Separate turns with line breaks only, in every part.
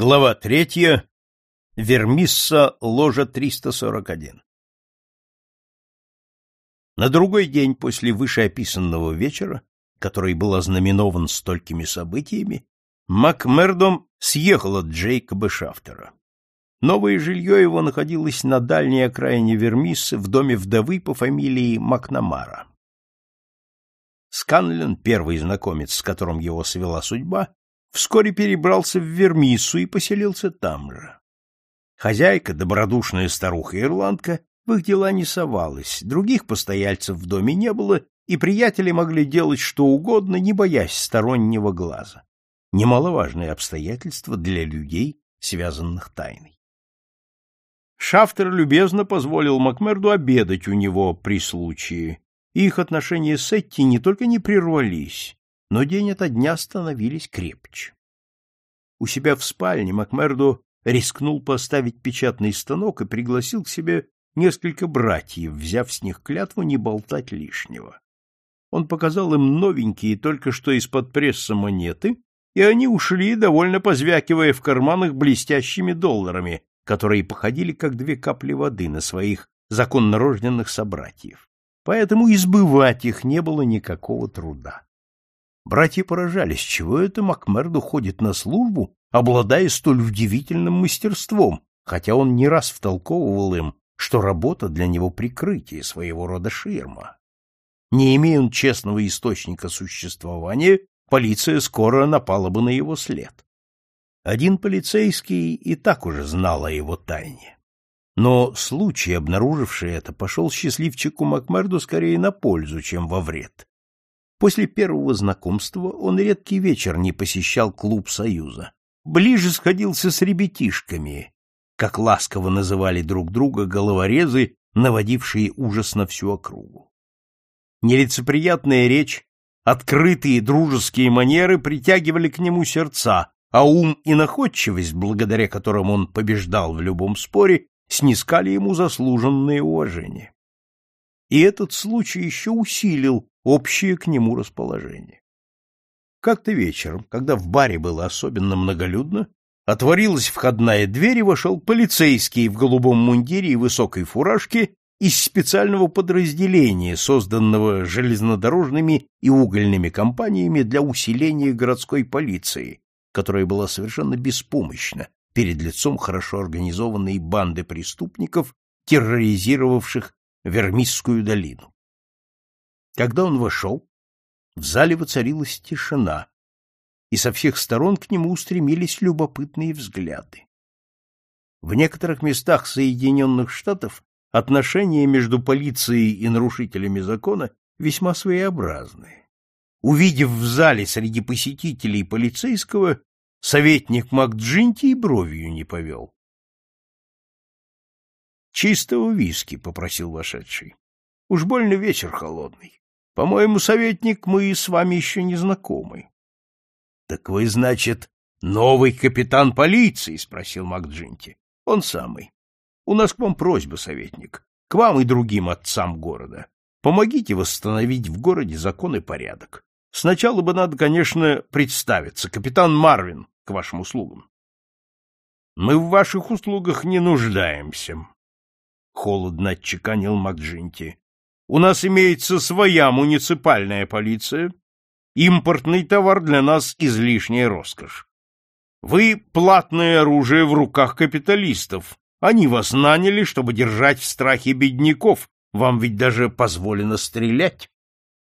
Глава третья. Вермисса, ложа 341. На другой день после вышеописанного вечера, который был ознаменован столькими событиями, Макмердом съехал от Джейкоба Шафтера. Новое жилье его находилось на дальней окраине Вермиссы в доме вдовы по фамилии Макнамара. Сканлен, первый знакомец, с которым его свела судьба, вскоре перебрался в Вермису и поселился там же. Хозяйка, добродушная старуха-ирландка, в их дела не совалась, других постояльцев в доме не было, и приятели могли делать что угодно, не боясь стороннего глаза. Немаловажное обстоятельство для людей, связанных тайной. Шафтер любезно позволил Макмерду обедать у него при случае, и их отношения с Этти не только не прервались, но день ото дня становились крепче. У себя в спальне Макмердо рискнул поставить печатный станок и пригласил к себе несколько братьев, взяв с них клятву не болтать лишнего. Он показал им новенькие, только что из-под пресса монеты, и они ушли, довольно позвякивая в карманах блестящими долларами, которые походили как две капли воды на своих законнорожденных собратьев. Поэтому избывать их не было никакого труда. Братья поражались, чего это Макмердо ходит на службу, обладая столь удивительным мастерством, хотя он не раз втолковывал им, что работа для него прикрытие, своего рода ширма. Не имея он честного источника существования, полиция скоро напала бы на его след. Один полицейский и так уже знал о его тайне. Но случай, обнаруживший это, пошел счастливчику Макмерду скорее на пользу, чем во вред. После первого знакомства он редкий вечер не посещал клуб Союза. Ближе сходился с ребятишками, как ласково называли друг друга головорезы, наводившие ужас на всю округу. Нелицеприятная речь, открытые дружеские манеры притягивали к нему сердца, а ум и находчивость, благодаря которым он побеждал в любом споре, снискали ему заслуженное уважение. И этот случай еще усилил общее к нему расположение. Как-то вечером, когда в баре было особенно многолюдно, отворилась входная дверь и вошел полицейский в голубом мундире и высокой фуражке из специального подразделения, созданного железнодорожными и угольными компаниями для усиления городской полиции, которая была совершенно беспомощна перед лицом хорошо организованной банды преступников, терроризировавших Вермисскую долину. Когда он вошел, в зале воцарилась тишина, и со всех сторон к нему устремились любопытные взгляды. В некоторых местах Соединенных Штатов отношения между полицией и нарушителями закона весьма своеобразные. Увидев в зале среди посетителей полицейского, советник МакДжинти и бровью не повел. «Чистого виски», — попросил вошедший. «Уж больно вечер холодный». По-моему, советник, мы с вами еще не знакомы. — Так вы, значит, новый капитан полиции? — спросил МакДжинти. — Он самый. У нас к вам просьба, советник, к вам и другим отцам города. Помогите восстановить в городе закон и порядок. Сначала бы надо, конечно, представиться. Капитан Марвин, к вашим услугам. — Мы в ваших услугах не нуждаемся, — холодно отчеканил МакДжинти. У нас имеется своя муниципальная полиция. Импортный товар для нас излишняя роскошь. Вы — платное оружие в руках капиталистов. Они вас наняли, чтобы держать в страхе бедняков. Вам ведь даже позволено стрелять.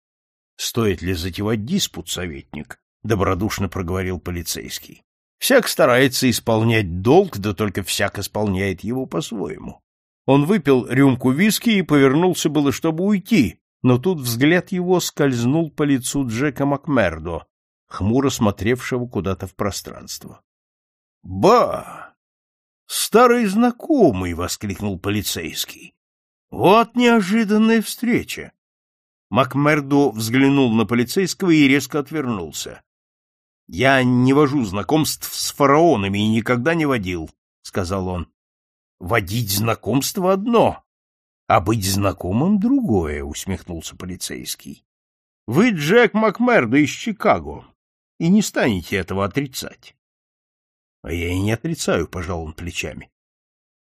— Стоит ли затевать диспут, советник? — добродушно проговорил полицейский. — Всяк старается исполнять долг, да только всяк исполняет его по-своему. Он выпил рюмку виски и повернулся было, чтобы уйти, но тут взгляд его скользнул по лицу Джека Макмердо, хмуро смотревшего куда-то в пространство. — Ба! Старый знакомый! — воскликнул полицейский. — Вот неожиданная встреча! Макмердо взглянул на полицейского и резко отвернулся. — Я не вожу знакомств с фараонами и никогда не водил, — сказал он. Водить знакомство одно, а быть знакомым другое, усмехнулся полицейский. Вы Джек Макмердо из Чикаго и не станете этого отрицать. А я и не отрицаю, пожал он плечами.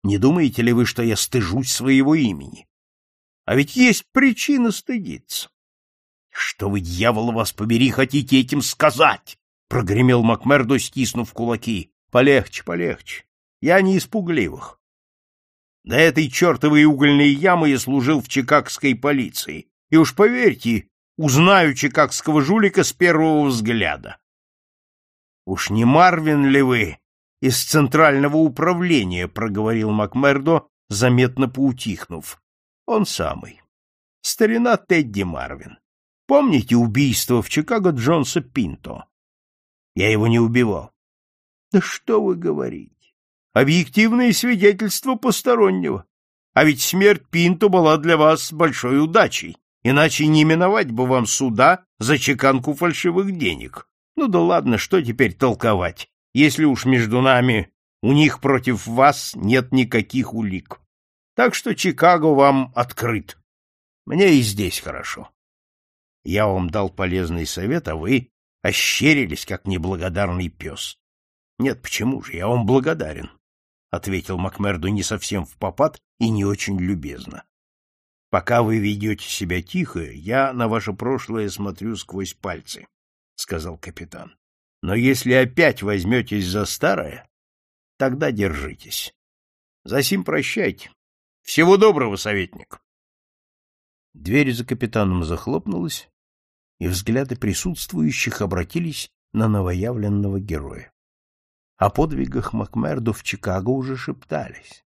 Не думаете ли вы, что я стыжусь своего имени? А ведь есть причина стыдиться. Что вы, дьявол, вас побери, хотите этим сказать? Прогремел Макмердо, стиснув кулаки. Полегче, полегче. Я не испугливых. До этой чертовой угольной ямы я служил в чикагской полиции. И уж поверьте, узнаю чикагского жулика с первого взгляда. Уж не Марвин ли вы из центрального управления, проговорил Макмердо, заметно поутихнув. Он самый. Старина Тедди Марвин. Помните убийство в Чикаго Джонса Пинто? Я его не убивал. Да что вы говорите? Объективные свидетельства постороннего. А ведь смерть Пинто была для вас большой удачей, иначе не миновать бы вам суда за чеканку фальшивых денег. Ну да ладно, что теперь толковать, если уж между нами у них против вас нет никаких улик. Так что Чикаго вам открыт. Мне и здесь хорошо. Я вам дал полезный совет, а вы ощерились, как неблагодарный пес. Нет, почему же, я вам благодарен, — ответил Макмерду не совсем в попад и не очень любезно. Пока вы ведете себя тихо, я на ваше прошлое смотрю сквозь пальцы, — сказал капитан. Но если опять возьметесь за старое, тогда держитесь. Засим прощайте. Всего доброго, советник. Дверь за капитаном захлопнулась, и взгляды присутствующих обратились на новоявленного героя. О подвигах Макмердо в Чикаго уже шептались.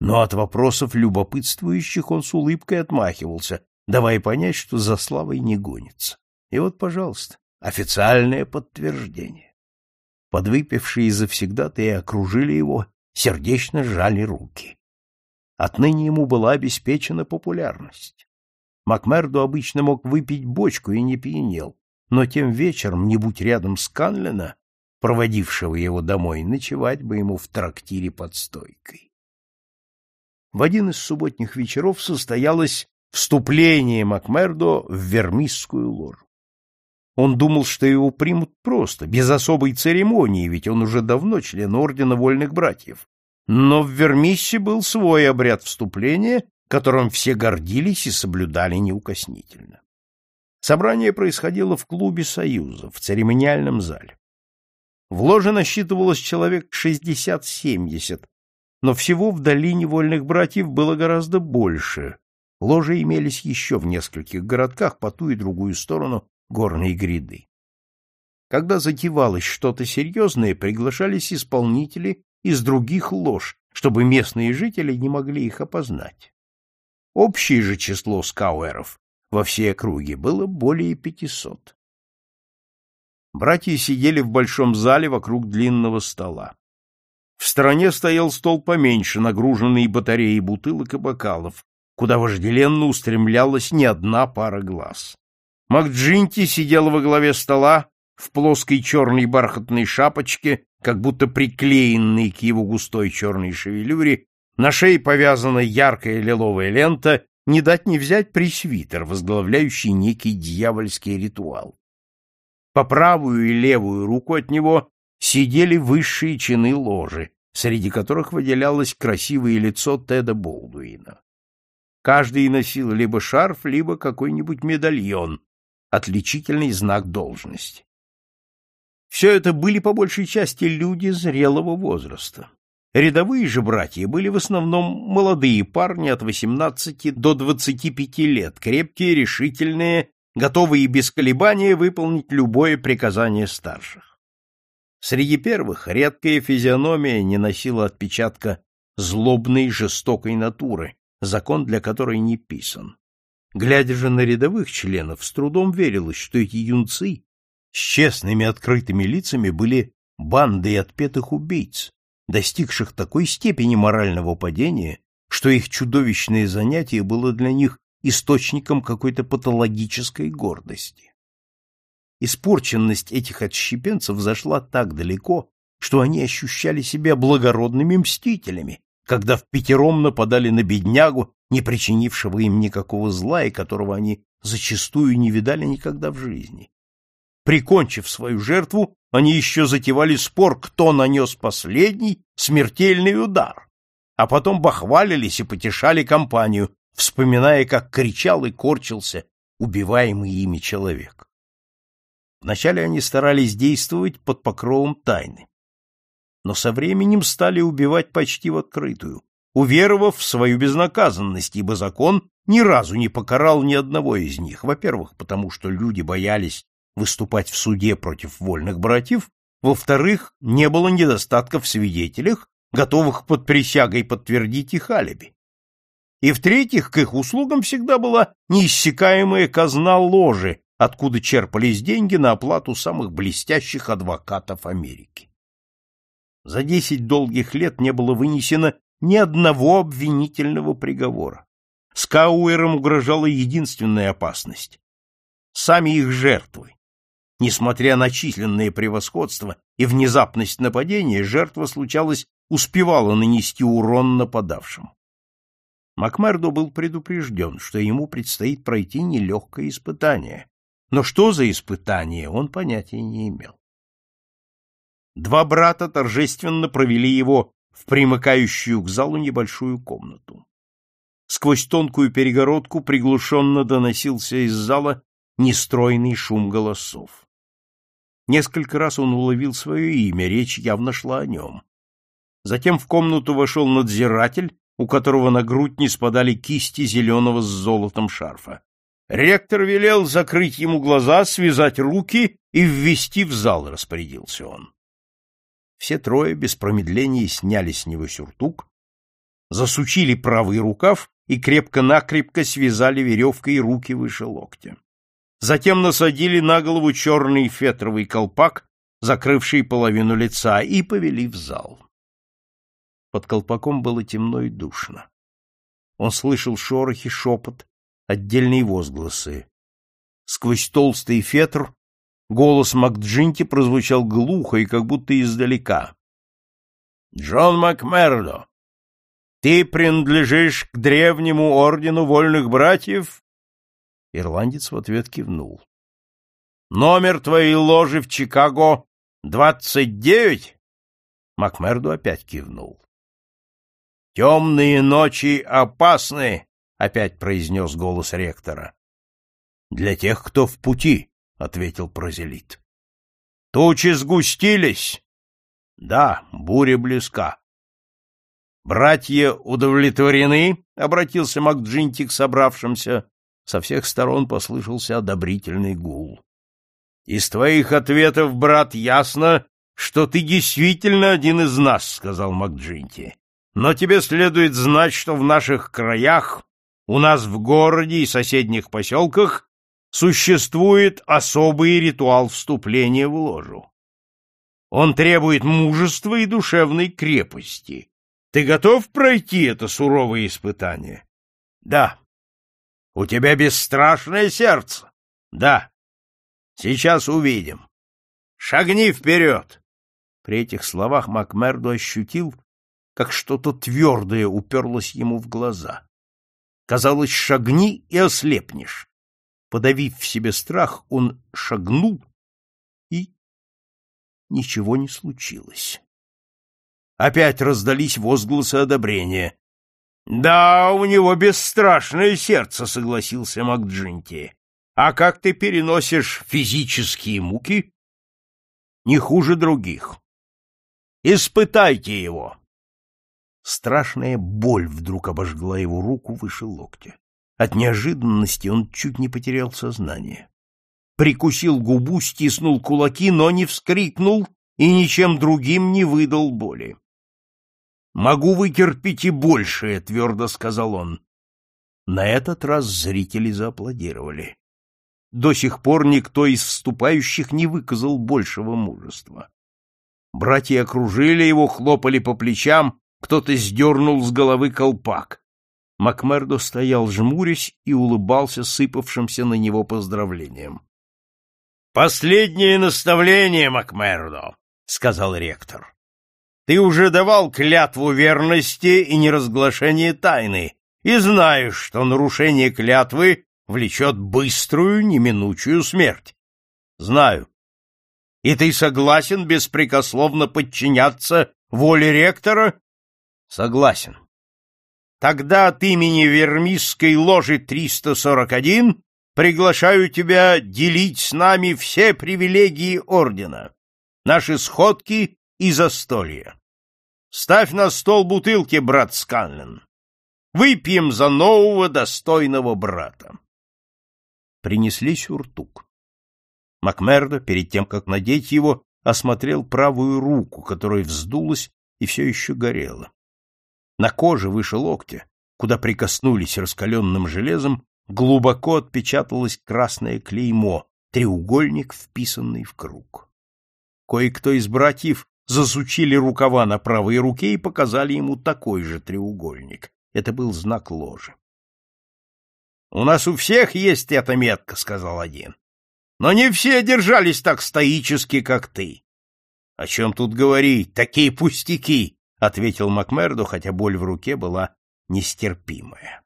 Но от вопросов любопытствующих он с улыбкой отмахивался, давая понять, что за славой не гонится. И вот, пожалуйста, официальное подтверждение. Подвыпившие завсегдатые окружили его, сердечно сжали руки. Отныне ему была обеспечена популярность. Макмердо обычно мог выпить бочку и не пьянел, но тем вечером, не будь рядом с Канлина, проводившего его домой, ночевать бы ему в трактире под стойкой. В один из субботних вечеров состоялось вступление Макмердо в вермисскую ложу. Он думал, что его примут просто, без особой церемонии, ведь он уже давно член Ордена Вольных Братьев. Но в Вермиссе был свой обряд вступления, которым все гордились и соблюдали неукоснительно. Собрание происходило в клубе Союза, в церемониальном зале. В ложе насчитывалось человек 60-70, но всего в долине вольных братьев было гораздо больше. Ложи имелись еще в нескольких городках по ту и другую сторону горной гряды. Когда затевалось что-то серьезное, приглашались исполнители из других лож, чтобы местные жители не могли их опознать. Общее же число скауэров во всей округе было более пятисот. Братья сидели в большом зале вокруг длинного стола. В стороне стоял стол поменьше, нагруженный батареей бутылок и бокалов, куда вожделенно устремлялась не одна пара глаз. Макджинти сидел во главе стола в плоской черной бархатной шапочке, как будто приклеенной к его густой черной шевелюре, на шее повязана яркая лиловая лента, не дать не взять пресвитер, возглавляющий некий дьявольский ритуал. По правую и левую руку от него сидели высшие чины ложи, среди которых выделялось красивое лицо Теда Болдуина. Каждый носил либо шарф, либо какой-нибудь медальон, отличительный знак должности. Все это были по большей части люди зрелого возраста. Рядовые же братья были в основном молодые парни от 18 до 25 лет, крепкие, решительные, готовые без колебания выполнить любое приказание старших. Среди первых редкая физиономия не носила отпечатка злобной жестокой натуры, закон для которой не писан. Глядя же на рядовых членов, с трудом верилось, что эти юнцы с честными открытыми лицами были бандой отпетых убийц, достигших такой степени морального падения, что их чудовищное занятие было для них источником какой-то патологической гордости. Испорченность этих отщепенцев зашла так далеко, что они ощущали себя благородными мстителями, когда в пятером нападали на беднягу, не причинившего им никакого зла и которого они зачастую не видали никогда в жизни. Прикончив свою жертву, они еще затевали спор, кто нанес последний смертельный удар, а потом бахвалились и потешали компанию, вспоминая, как кричал и корчился убиваемый ими человек. Вначале они старались действовать под покровом тайны, но со временем стали убивать почти в открытую, уверовав в свою безнаказанность, ибо закон ни разу не покарал ни одного из них, во-первых, потому что люди боялись выступать в суде против вольных братьев, во-вторых, не было недостатка в свидетелях, готовых под присягой подтвердить их алиби. И в-третьих, к их услугам всегда была неиссякаемая казна ложи, откуда черпались деньги на оплату самых блестящих адвокатов Америки. За десять долгих лет не было вынесено ни одного обвинительного приговора. Скауэрам угрожала единственная опасность — сами их жертвы. Несмотря на численное превосходство и внезапность нападения, жертва, случалось, успевала нанести урон нападавшим. Макмердо был предупрежден, что ему предстоит пройти нелегкое испытание, но что за испытание, он понятия не имел. Два брата торжественно провели его в примыкающую к залу небольшую комнату. Сквозь тонкую перегородку приглушенно доносился из зала нестройный шум голосов. Несколько раз он уловил свое имя, речь явно шла о нем. Затем в комнату вошел надзиратель, у которого на грудь не спадали кисти зеленого с золотом шарфа. Ректор велел закрыть ему глаза, связать руки и ввести в зал, распорядился он. Все трое без промедления сняли с него сюртук, засучили правый рукав и крепко-накрепко связали веревкой руки выше локтя. Затем насадили на голову черный фетровый колпак, закрывший половину лица, и повели в зал. Под колпаком было темно и душно. Он слышал шорохи, шепот, отдельные возгласы. Сквозь толстый фетр голос Макджинти прозвучал глухо и как будто издалека. — Джон Макмердо, ты принадлежишь к древнему ордену вольных братьев? Ирландец в ответ кивнул. — Номер твоей ложи в Чикаго двадцать девять? Макмердо опять кивнул. — Темные ночи опасны, — опять произнес голос ректора. — Для тех, кто в пути, — ответил прозелит. — Тучи сгустились. — Да, буря близка. — Братья удовлетворены? — обратился Макджинти к собравшимся. Со всех сторон послышался одобрительный гул. — Из твоих ответов, брат, ясно, что ты действительно один из нас, — сказал Макджинти. Но тебе следует знать, что в наших краях, у нас в городе и соседних поселках существует особый ритуал вступления в ложу. Он требует мужества и душевной крепости. Ты готов пройти это суровое испытание? Да. У тебя бесстрашное сердце? Да. Сейчас увидим. Шагни вперед. При этих словах Макмердо ощутил, как что-то твердое уперлось ему в глаза. Казалось, шагни и ослепнешь. Подавив в себе страх, он шагнул, и ничего не случилось. Опять раздались возгласы одобрения. — Да, у него бесстрашное сердце, — согласился Макджинти. — А как ты переносишь физические муки? — Не хуже других. Испытайте его. Страшная боль вдруг обожгла его руку выше локтя. От неожиданности он чуть не потерял сознание. Прикусил губу, стиснул кулаки, но не вскрикнул и ничем другим не выдал боли. «Могу вытерпеть и большее», — твердо сказал он. На этот раз зрители зааплодировали. До сих пор никто из вступающих не выказал большего мужества. Братья окружили его, хлопали по плечам, кто-то сдернул с головы колпак. Макмердо стоял, жмурясь, и улыбался сыпавшимся на него поздравлением. — Последнее наставление, Макмердо, — сказал ректор. — Ты уже давал клятву верности и неразглашения тайны, и знаешь, что нарушение клятвы влечет быструю, неминучую смерть. — Знаю, И ты согласен беспрекословно подчиняться воле ректора? Согласен. Тогда от имени Вермисской ложи 341 приглашаю тебя делить с нами все привилегии ордена, наши сходки и застолья. Ставь на стол бутылки, брат Сканлен. Выпьем за нового достойного брата. Принесли сюртук. Макмердо, перед тем, как надеть его, осмотрел правую руку, которая вздулась и все еще горела. На коже выше локтя, куда прикоснулись раскаленным железом, глубоко отпечаталось красное клеймо, треугольник, вписанный в круг. Кое-кто из братьев засучили рукава на правой руке и показали ему такой же треугольник. Это был знак ложи. — У нас у всех есть эта метка, — сказал один. Но не все держались так стоически, как ты. — О чем тут говорить? Такие пустяки! — ответил Макмердо, хотя боль в руке была нестерпимая.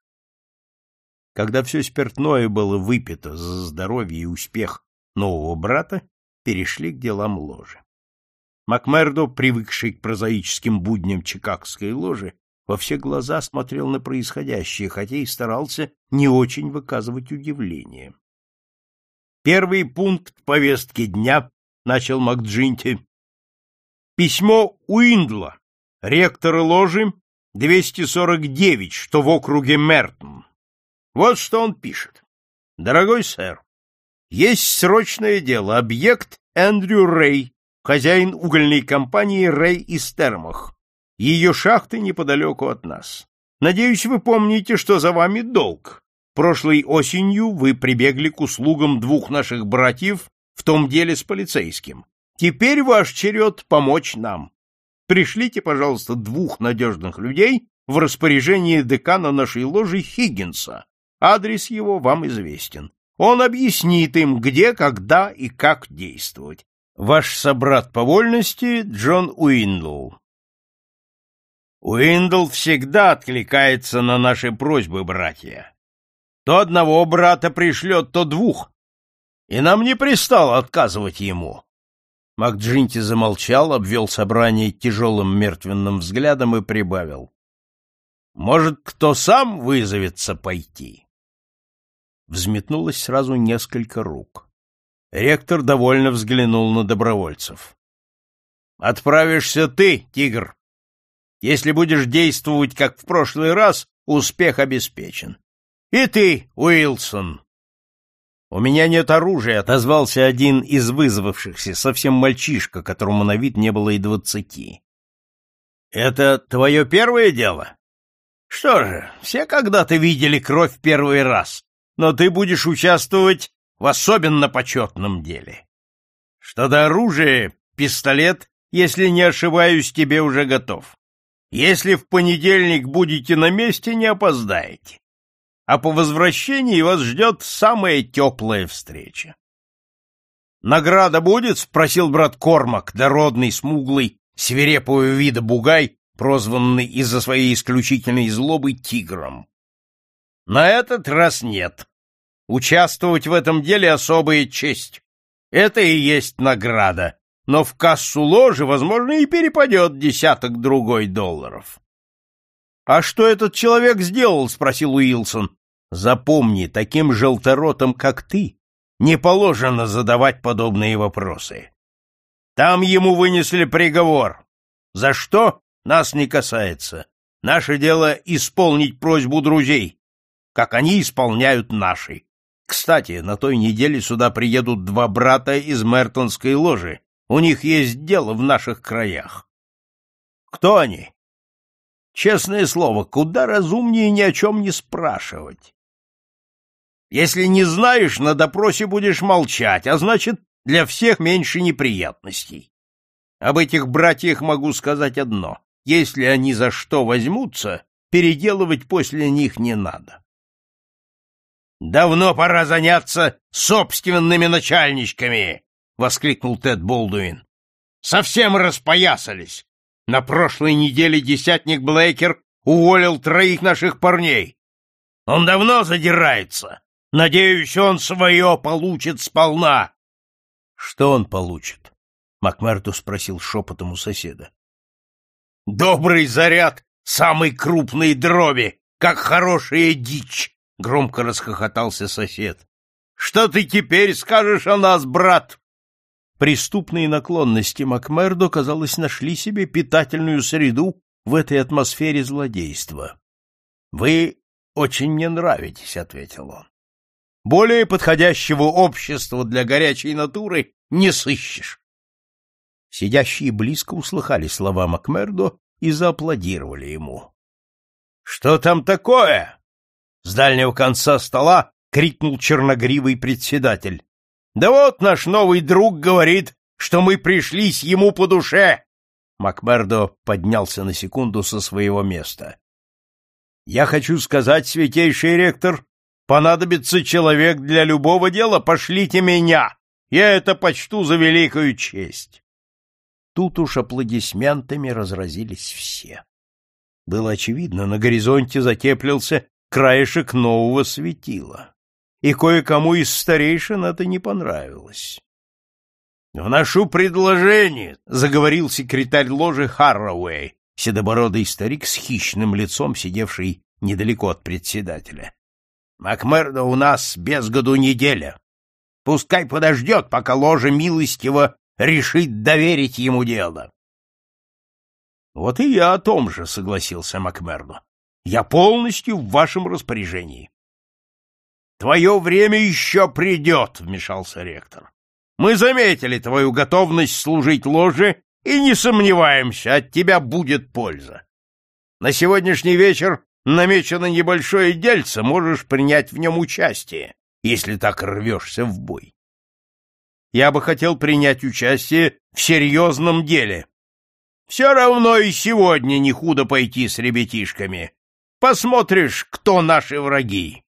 Когда все спиртное было выпито за здоровье и успех нового брата, перешли к делам ложи. Макмердо, привыкший к прозаическим будням чикагской ложи, во все глаза смотрел на происходящее, хотя и старался не очень выказывать удивление. Первый пункт повестки дня, начал МакДжинти. Письмо Уиндла, ректора ложи 249, что в округе Мертон. Вот что он пишет. Дорогой сэр, есть срочное дело. Объект Эндрю Рэй, хозяин угольной компании Рэй и Стермах. Ее шахты неподалеку от нас. Надеюсь, вы помните, что за вами долг. Прошлой осенью вы прибегли к услугам двух наших братьев в том деле с полицейским. Теперь ваш черед помочь нам. Пришлите, пожалуйста, двух надежных людей в распоряжение декана нашей ложи Хиггинса. Адрес его вам известен. Он объяснит им, где, когда и как действовать. Ваш собрат по вольности Джон Уиндл. Уиндл всегда откликается на наши просьбы, братья. То одного брата пришлет, то двух. И нам не пристало отказывать ему. Макджинти замолчал, обвел собрание тяжелым мертвенным взглядом и прибавил. Может, кто сам вызовется пойти? Взметнулось сразу несколько рук. Ректор довольно взглянул на добровольцев. — Отправишься ты, тигр. Если будешь действовать, как в прошлый раз, успех обеспечен. И ты, Уилсон. У меня нет оружия, отозвался один из вызвавшихся, совсем мальчишка, которому на вид не было и двадцати. Это твое первое дело? Что же, все когда-то видели кровь первый раз, но ты будешь участвовать в особенно почетном деле. Что до оружия, пистолет, если не ошибаюсь, тебе уже готов. Если в понедельник будете на месте, не опоздаете а по возвращении вас ждет самая теплая встреча. «Награда будет?» — спросил брат Кормак, дородный, смуглый, свирепого вида бугай, прозванный из-за своей исключительной злобы тигром. «На этот раз нет. Участвовать в этом деле особая честь. Это и есть награда, но в кассу ложи, возможно, и перепадет десяток-другой долларов». «А что этот человек сделал?» — спросил Уилсон. Запомни, таким желторотом, как ты, не положено задавать подобные вопросы. Там ему вынесли приговор. За что? Нас не касается. Наше дело — исполнить просьбу друзей, как они исполняют наши. Кстати, на той неделе сюда приедут два брата из Мертонской ложи. У них есть дело в наших краях. Кто они? Честное слово, куда разумнее ни о чем не спрашивать. Если не знаешь, на допросе будешь молчать, а значит, для всех меньше неприятностей. Об этих братьях могу сказать одно. Если они за что возьмутся, переделывать после них не надо. «Давно пора заняться собственными начальничками!» — воскликнул Тед Болдуин. «Совсем распоясались! На прошлой неделе десятник Блейкер уволил троих наших парней. Он давно задирается, Надеюсь, он свое получит сполна. Что он получит? Макмерту спросил шепотом у соседа. Добрый заряд самой крупной дроби, как хорошая дичь, громко расхохотался сосед. Что ты теперь скажешь о нас, брат? Преступные наклонности Макмердо, казалось, нашли себе питательную среду в этой атмосфере злодейства. Вы очень мне нравитесь, ответил он. Более подходящего общества для горячей натуры не сыщешь. Сидящие близко услыхали слова Макмердо и зааплодировали ему. — Что там такое? — с дальнего конца стола крикнул черногривый председатель. — Да вот наш новый друг говорит, что мы пришлись ему по душе. Макмердо поднялся на секунду со своего места. — Я хочу сказать, святейший ректор, понадобится человек для любого дела, пошлите меня. Я это почту за великую честь. Тут уж аплодисментами разразились все. Было очевидно, на горизонте затеплился краешек нового светила, и кое-кому из старейшин это не понравилось. — Вношу предложение, — заговорил секретарь ложи Харроуэй, седобородый старик с хищным лицом, сидевший недалеко от председателя. — Макмердо у нас без году неделя. Пускай подождет, пока ложа милостиво решит доверить ему дело. — Вот и я о том же, — согласился Макмердо. — Я полностью в вашем распоряжении. — Твое время еще придет, — вмешался ректор. — Мы заметили твою готовность служить ложе и не сомневаемся, от тебя будет польза. На сегодняшний вечер намечено небольшое дельце, можешь принять в нем участие, если так рвешься в бой я бы хотел принять участие в серьезном деле. Все равно и сегодня не худо пойти с ребятишками. Посмотришь, кто наши враги.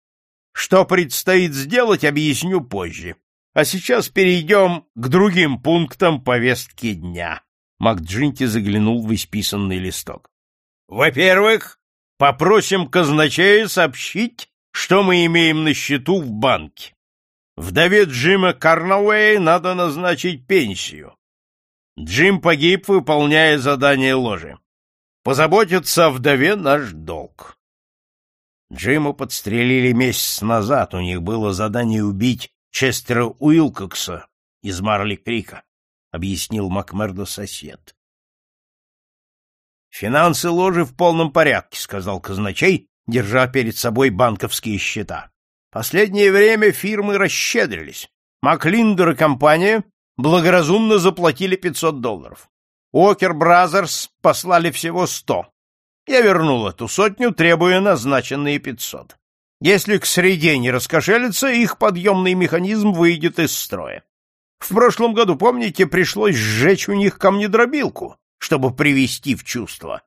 Что предстоит сделать, объясню позже. А сейчас перейдем к другим пунктам повестки дня. МакДжинти заглянул в исписанный листок. Во-первых, попросим казначея сообщить, что мы имеем на счету в банке. Вдове Джима Карнауэя надо назначить пенсию. Джим погиб, выполняя задание ложи. Позаботиться о вдове наш долг. Джима подстрелили месяц назад, у них было задание убить Честера Уилкокса из Марли Крика, объяснил Макмердо сосед. Финансы ложи в полном порядке, сказал казначей, держа перед собой банковские счета. Последнее время фирмы расщедрились. Маклиндер и компания благоразумно заплатили 500 долларов. Уокер Бразерс послали всего 100. Я вернул эту сотню, требуя назначенные 500. Если к среде не раскошелится, их подъемный механизм выйдет из строя. В прошлом году, помните, пришлось сжечь у них камнедробилку, чтобы привести в чувство.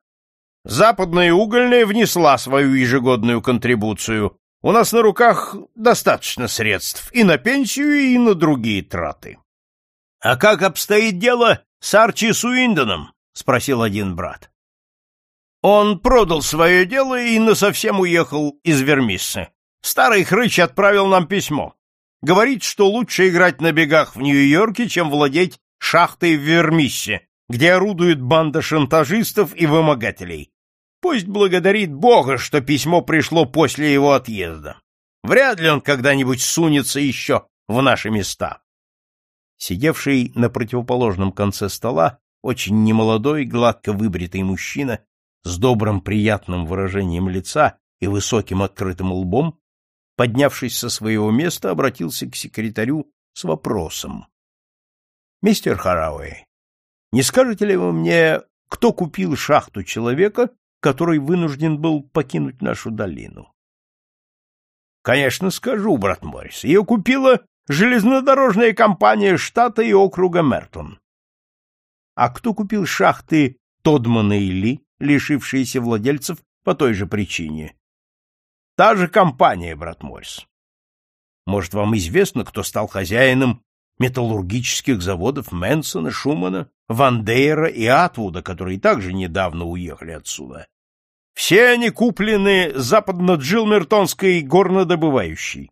Западная угольная внесла свою ежегодную контрибуцию, у нас на руках достаточно средств и на пенсию, и на другие траты. — А как обстоит дело с Арчи Суиндоном? — спросил один брат. Он продал свое дело и насовсем уехал из Вермиссы. Старый хрыч отправил нам письмо. Говорит, что лучше играть на бегах в Нью-Йорке, чем владеть шахтой в Вермиссе, где орудует банда шантажистов и вымогателей. Пусть благодарит Бога, что письмо пришло после его отъезда. Вряд ли он когда-нибудь сунется еще в наши места. Сидевший на противоположном конце стола очень немолодой, гладко выбритый мужчина с добрым приятным выражением лица и высоким открытым лбом, поднявшись со своего места, обратился к секретарю с вопросом. — Мистер Харауэй, не скажете ли вы мне, кто купил шахту человека, который вынужден был покинуть нашу долину. — Конечно, скажу, брат Моррис. Ее купила железнодорожная компания штата и округа Мертон. А кто купил шахты Тодмана и Ли, лишившиеся владельцев по той же причине? Та же компания, брат Моррис. Может, вам известно, кто стал хозяином металлургических заводов Мэнсона, Шумана, Вандейра и Атвуда, которые также недавно уехали отсюда. Все они куплены западно-джилмертонской горнодобывающей.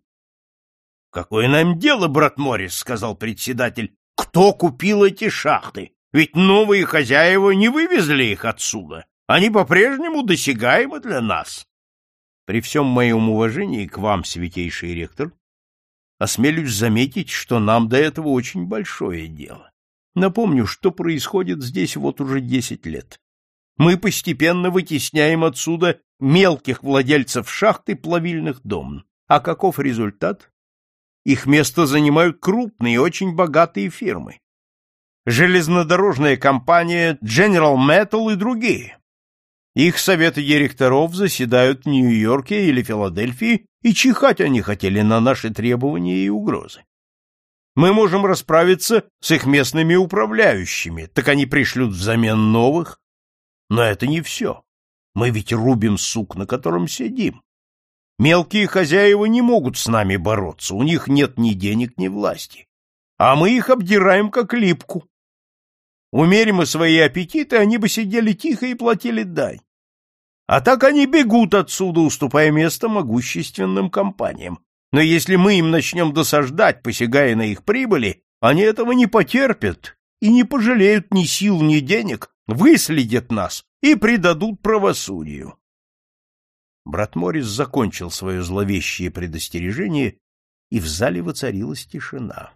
— Какое нам дело, брат Моррис, — сказал председатель, Кто купил эти шахты? Ведь новые хозяева не вывезли их отсюда. Они по-прежнему досягаемы для нас. При всем моем уважении к вам, святейший ректор, осмелюсь заметить, что нам до этого очень большое дело. Напомню, что происходит здесь вот уже десять лет. Мы постепенно вытесняем отсюда мелких владельцев шахт и плавильных дом. А каков результат? Их место занимают крупные, очень богатые фирмы. Железнодорожная компания General Metal и другие. Их советы директоров заседают в Нью-Йорке или Филадельфии, и чихать они хотели на наши требования и угрозы. Мы можем расправиться с их местными управляющими, так они пришлют взамен новых. Но это не все. Мы ведь рубим сук, на котором сидим. Мелкие хозяева не могут с нами бороться, у них нет ни денег, ни власти. А мы их обдираем как липку. Умерим свои аппетиты, они бы сидели тихо и платили дань. А так они бегут отсюда, уступая место могущественным компаниям. Но если мы им начнем досаждать, посягая на их прибыли, они этого не потерпят и не пожалеют ни сил, ни денег, выследят нас и предадут правосудию. Брат Морис закончил свое зловещее предостережение, и в зале воцарилась тишина.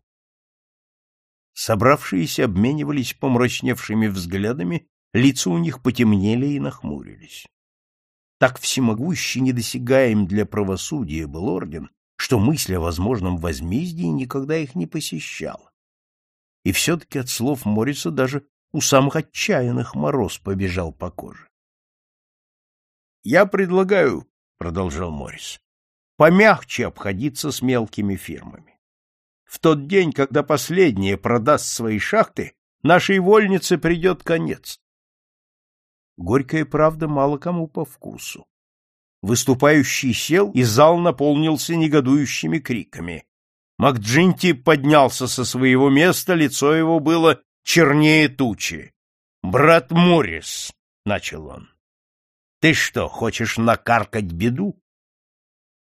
Собравшиеся обменивались помрачневшими взглядами, лица у них потемнели и нахмурились. Так всемогущий недосягаем для правосудия был орден, что мысль о возможном возмездии никогда их не посещала. И все-таки от слов Мориса даже у самых отчаянных мороз побежал по коже. Я предлагаю, продолжал Моррис, помягче обходиться с мелкими фирмами. В тот день, когда последняя продаст свои шахты, нашей вольнице придет конец. Горькая правда мало кому по вкусу. Выступающий сел, и зал наполнился негодующими криками. Макджинти поднялся со своего места, лицо его было чернее тучи. «Брат Моррис», — начал он, ты что, хочешь накаркать беду?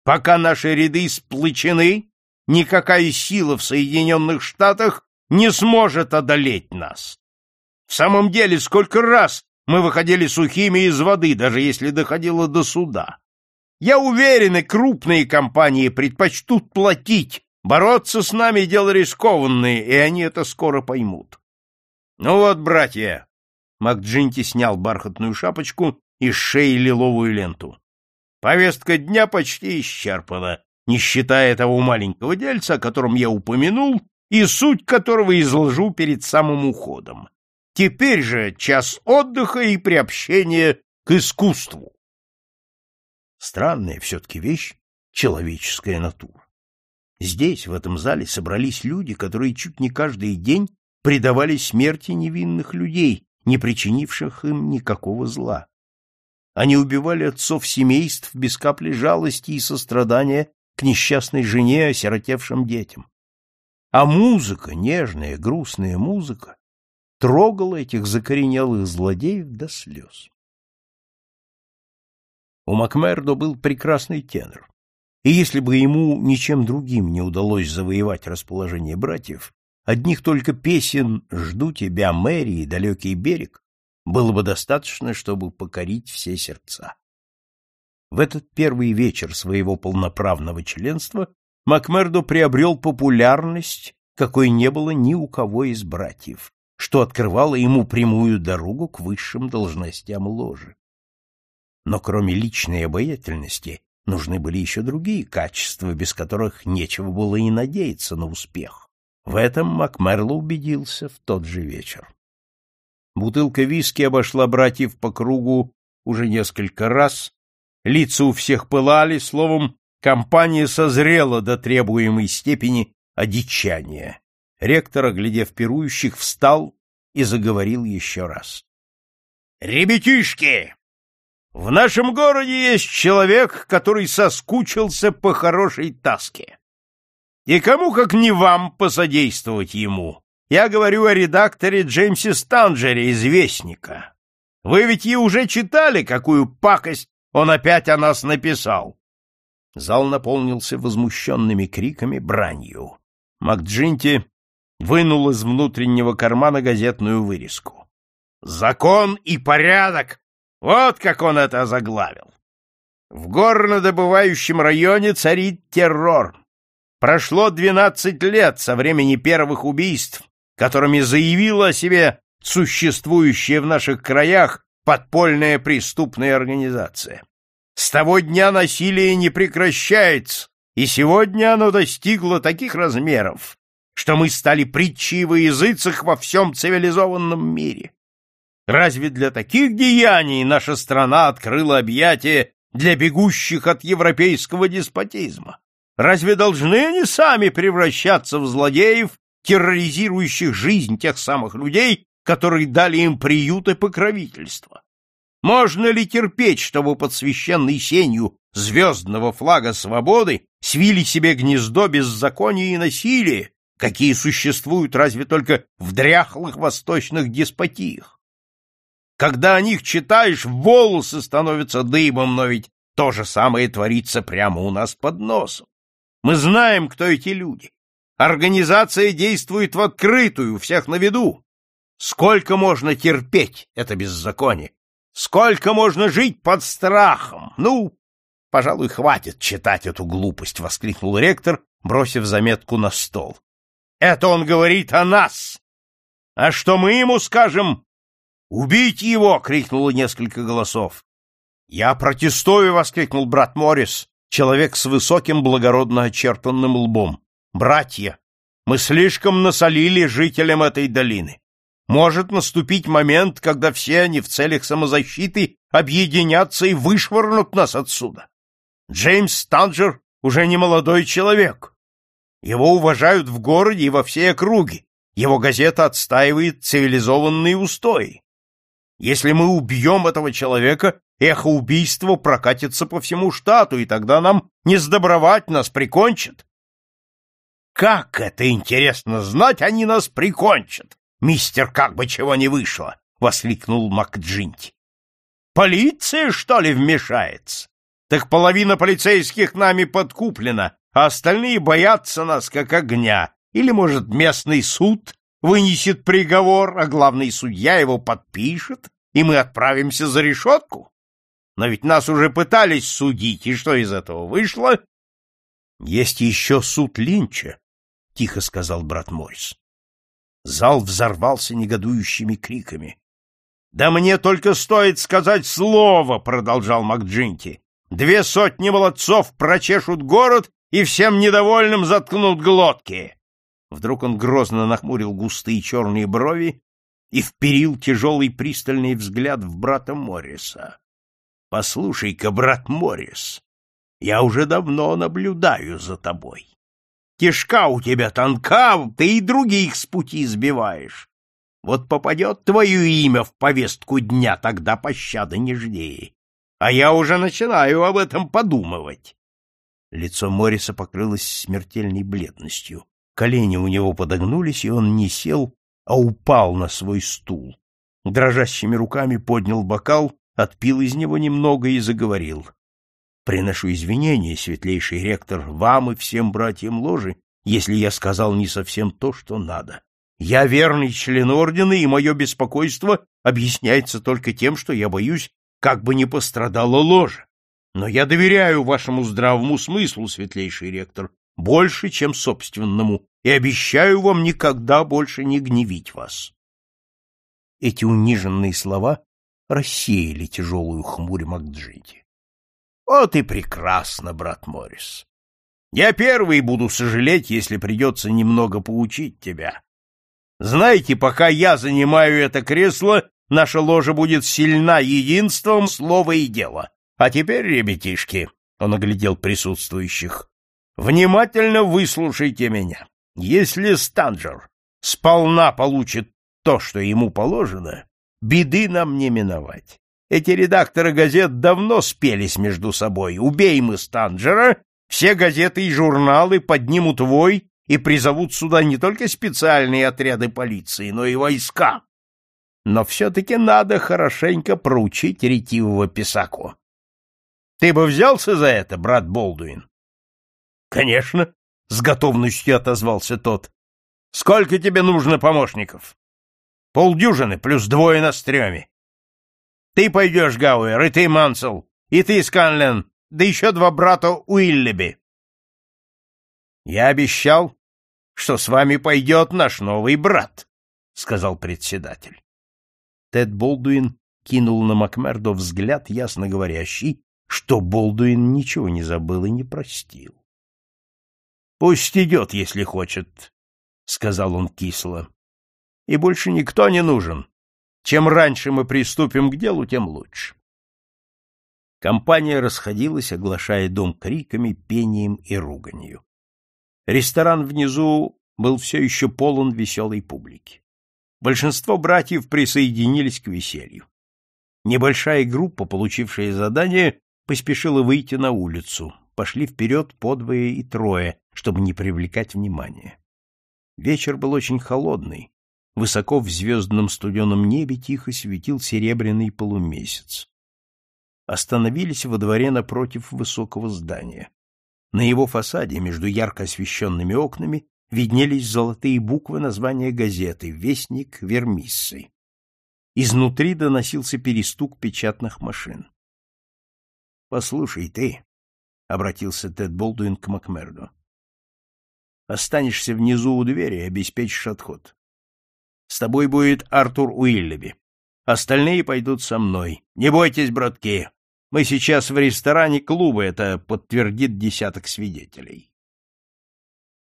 Пока наши ряды сплочены, никакая сила в Соединенных Штатах не сможет одолеть нас. В самом деле, сколько раз мы выходили сухими из воды, даже если доходило до суда. Я уверен, и крупные компании предпочтут платить. Бороться с нами — дело рискованное, и они это скоро поймут. Ну вот, братья, Макджинти снял бархатную шапочку из шеи лиловую ленту. Повестка дня почти исчерпана, не считая того маленького дельца, о котором я упомянул, и суть которого изложу перед самым уходом. Теперь же час отдыха и приобщения к искусству. Странная все-таки вещь — человеческая натура. Здесь, в этом зале, собрались люди, которые чуть не каждый день предавали смерти невинных людей, не причинивших им никакого зла. Они убивали отцов семейств без капли жалости и сострадания к несчастной жене, осиротевшим детям. А музыка, нежная, грустная музыка, трогала этих закоренелых злодеев до слез. У Макмердо был прекрасный тенор, и если бы ему ничем другим не удалось завоевать расположение братьев, одних только песен «Жду тебя, Мэри» и «Далекий берег» было бы достаточно, чтобы покорить все сердца. В этот первый вечер своего полноправного членства Макмердо приобрел популярность, какой не было ни у кого из братьев, что открывало ему прямую дорогу к высшим должностям ложи. Но кроме личной обаятельности нужны были еще другие качества, без которых нечего было и надеяться на успех. В этом Макмерло убедился в тот же вечер. Бутылка виски обошла братьев по кругу уже несколько раз, лица у всех пылали, словом, компания созрела до требуемой степени одичания. Ректор, оглядев пирующих, встал и заговорил еще раз. «Ребятишки, в нашем городе есть человек, который соскучился по хорошей таске. И кому, как не вам, посодействовать ему? Я говорю о редакторе Джеймсе Станджере из «Вестника». Вы ведь и уже читали, какую пакость он опять о нас написал. Зал наполнился возмущенными криками, бранью. Макджинти вынул из внутреннего кармана газетную вырезку. «Закон и порядок!» Вот как он это озаглавил. В горнодобывающем районе царит террор. Прошло двенадцать лет со времени первых убийств, которыми заявила о себе существующая в наших краях подпольная преступная организация. С того дня насилие не прекращается, и сегодня оно достигло таких размеров, что мы стали притчей во языцах во всем цивилизованном мире. Разве для таких деяний наша страна открыла объятия для бегущих от европейского деспотизма? Разве должны они сами превращаться в злодеев, терроризирующих жизнь тех самых людей, которые дали им приют и покровительство? Можно ли терпеть, чтобы под священной сенью звездного флага свободы свили себе гнездо беззакония и насилия, какие существуют разве только в дряхлых восточных деспотиях? Когда о них читаешь, волосы становятся дыбом, но ведь то же самое творится прямо у нас под носом. Мы знаем, кто эти люди. Организация действует в открытую, всех на виду. Сколько можно терпеть это беззаконие? Сколько можно жить под страхом? Ну, пожалуй, хватит читать эту глупость, — воскликнул ректор, бросив заметку на стол. Это он говорит о нас. А что мы ему скажем, «Убить его!» — крикнуло несколько голосов. «Я протестую!» — воскликнул брат Моррис, человек с высоким благородно очертанным лбом. «Братья, мы слишком насолили жителям этой долины. Может наступить момент, когда все они в целях самозащиты объединятся и вышвырнут нас отсюда. Джеймс Станджер уже не молодой человек. Его уважают в городе и во всей округе. Его газета отстаивает цивилизованные устои. Если мы убьем этого человека, эхо убийства прокатится по всему штату, и тогда нам не сдобровать, нас прикончат. Как это интересно знать, они нас прикончат, мистер, как бы чего не вышло, воскликнул МакДжинти. Полиция, что ли, вмешается? Так половина полицейских нами подкуплена, а остальные боятся нас как огня. Или, может, местный суд вынесет приговор, а главный судья его подпишет, и мы отправимся за решетку? Но ведь нас уже пытались судить, и что из этого вышло? — Есть еще суд Линча, — тихо сказал брат Моррис. Зал взорвался негодующими криками. — Да мне только стоит сказать слово, — продолжал МакДжинти. — Две сотни молодцов прочешут город и всем недовольным заткнут глотки. Вдруг он грозно нахмурил густые черные брови и вперил тяжелый пристальный взгляд в брата Морриса. — Послушай-ка, брат Моррис, я уже давно наблюдаю за тобой. Кишка у тебя тонка, ты и других с пути сбиваешь. Вот попадет твое имя в повестку дня, тогда пощады не жди. А я уже начинаю об этом подумывать. Лицо Морриса покрылось смертельной бледностью. Колени у него подогнулись, и он не сел, а упал на свой стул. Дрожащими руками поднял бокал, отпил из него немного и заговорил. «Приношу извинения, светлейший ректор, вам и всем братьям ложи, если я сказал не совсем то, что надо. Я верный член ордена, и мое беспокойство объясняется только тем, что я боюсь, как бы не пострадала ложа. Но я доверяю вашему здравому смыслу, светлейший ректор, больше, чем собственному, и обещаю вам никогда больше не гневить вас. Эти униженные слова рассеяли тяжелую хмурь Макджити. — Вот и прекрасно, брат Моррис. Я первый буду сожалеть, если придется немного поучить тебя. Знаете, пока я занимаю это кресло, наша ложа будет сильна единством слова и дела. А теперь, ребятишки, — он оглядел присутствующих, — внимательно выслушайте меня. Если Станджер сполна получит то, что ему положено, беды нам не миновать. Эти редакторы газет давно спелись между собой. Убей мы Станджера, все газеты и журналы поднимут вой и призовут сюда не только специальные отряды полиции, но и войска. Но все-таки надо хорошенько проучить ретивого писаку. Ты бы взялся за это, брат Болдуин? — Конечно, с готовностью отозвался тот. Сколько тебе нужно помощников? Полдюжины плюс двое на стреме. Ты пойдешь, Гауэр, и ты, Мансел, и ты, Сканлен, да еще два брата Уиллеби. Я обещал, что с вами пойдет наш новый брат, — сказал председатель. Тед Болдуин кинул на Макмердо взгляд, ясно говорящий, что Болдуин ничего не забыл и не простил. — Пусть идет, если хочет, — сказал он кисло. — И больше никто не нужен. Чем раньше мы приступим к делу, тем лучше. Компания расходилась, оглашая дом криками, пением и руганью. Ресторан внизу был все еще полон веселой публики. Большинство братьев присоединились к веселью. Небольшая группа, получившая задание, поспешила выйти на улицу. Пошли вперед подвое и трое, чтобы не привлекать внимания. Вечер был очень холодный. Высоко в звездном студеном небе тихо светил серебряный полумесяц. Остановились во дворе напротив высокого здания. На его фасаде, между ярко освещенными окнами, виднелись золотые буквы названия газеты «Вестник Вермиссы». Изнутри доносился перестук печатных машин. — Послушай, ты, — обратился Тед Болдуин к Макмерду, — останешься внизу у двери и обеспечишь отход. С тобой будет Артур Уиллеби. Остальные пойдут со мной. Не бойтесь, братки, мы сейчас в ресторане клуба, это подтвердит десяток свидетелей.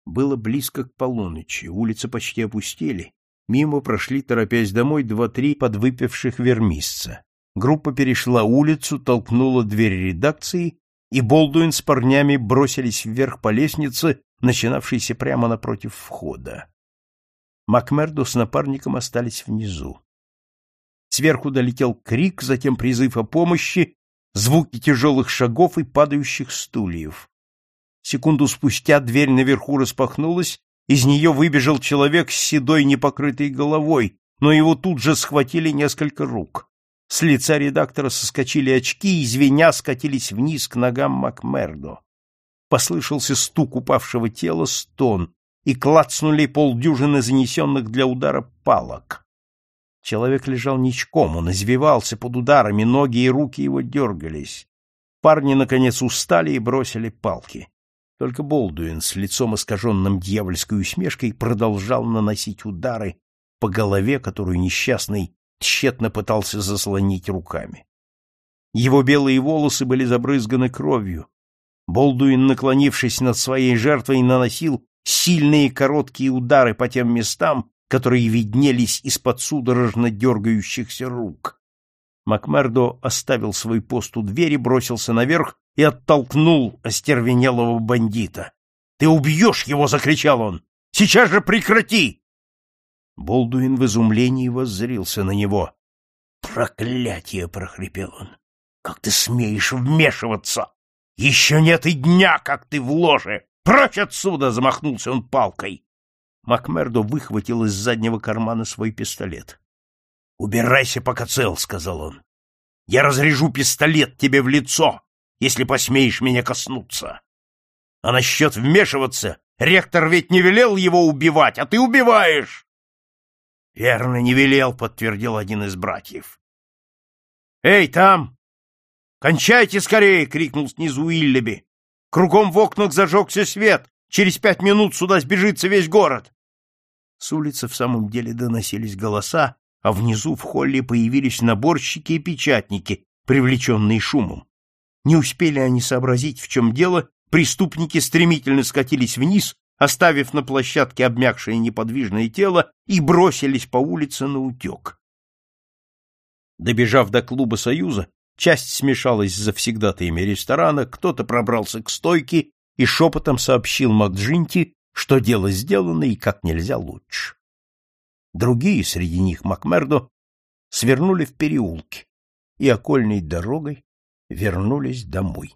Было близко к полуночи, улицы почти опустели. Мимо прошли, торопясь домой, два-три подвыпивших вермисца. Группа перешла улицу, толкнула дверь редакции, и Болдуин с парнями бросились вверх по лестнице, начинавшейся прямо напротив входа. Макмердо с напарником остались внизу. Сверху долетел крик, затем призыв о помощи, звуки тяжелых шагов и падающих стульев. Секунду спустя дверь наверху распахнулась, из нее выбежал человек с седой непокрытой головой, но его тут же схватили несколько рук. С лица редактора соскочили очки и, звеня, скатились вниз к ногам Макмердо. Послышался стук упавшего тела, стон, и клацнули полдюжины занесенных для удара палок. Человек лежал ничком, он извивался под ударами, ноги и руки его дергались. Парни, наконец, устали и бросили палки. Только Болдуин с лицом искаженным дьявольской усмешкой продолжал наносить удары по голове, которую несчастный тщетно пытался заслонить руками. Его белые волосы были забрызганы кровью. Болдуин, наклонившись над своей жертвой, наносил сильные короткие удары по тем местам, которые виднелись из-под судорожно дергающихся рук. Макмердо оставил свой пост у двери, бросился наверх и оттолкнул остервенелого бандита. — Ты убьешь его! — закричал он. — Сейчас же прекрати! Болдуин в изумлении воззрился на него. — Проклятие! — прохрипел он. — Как ты смеешь вмешиваться? Еще нет и дня, как ты в ложе! Прочь отсюда! — замахнулся он палкой. Макмердо выхватил из заднего кармана свой пистолет. — Убирайся, пока цел, — сказал он. — Я разрежу пистолет тебе в лицо, если посмеешь меня коснуться. А насчет вмешиваться, ректор ведь не велел его убивать, а ты убиваешь! — Верно, не велел, — подтвердил один из братьев. — Эй, там! Кончайте скорее! — крикнул снизу Иллеби. Кругом в окнах зажегся свет. Через пять минут сюда сбежится весь город. С улицы в самом деле доносились голоса, а внизу в холле появились наборщики и печатники, привлеченные шумом. Не успели они сообразить, в чем дело, преступники стремительно скатились вниз, оставив на площадке обмякшее неподвижное тело, и бросились по улице на утек. Добежав до клуба «Союза», часть смешалась с завсегдатаями ресторана, кто-то пробрался к стойке и шепотом сообщил Макджинти, что дело сделано и как нельзя лучше. Другие, среди них Макмердо, свернули в переулки и окольной дорогой вернулись домой.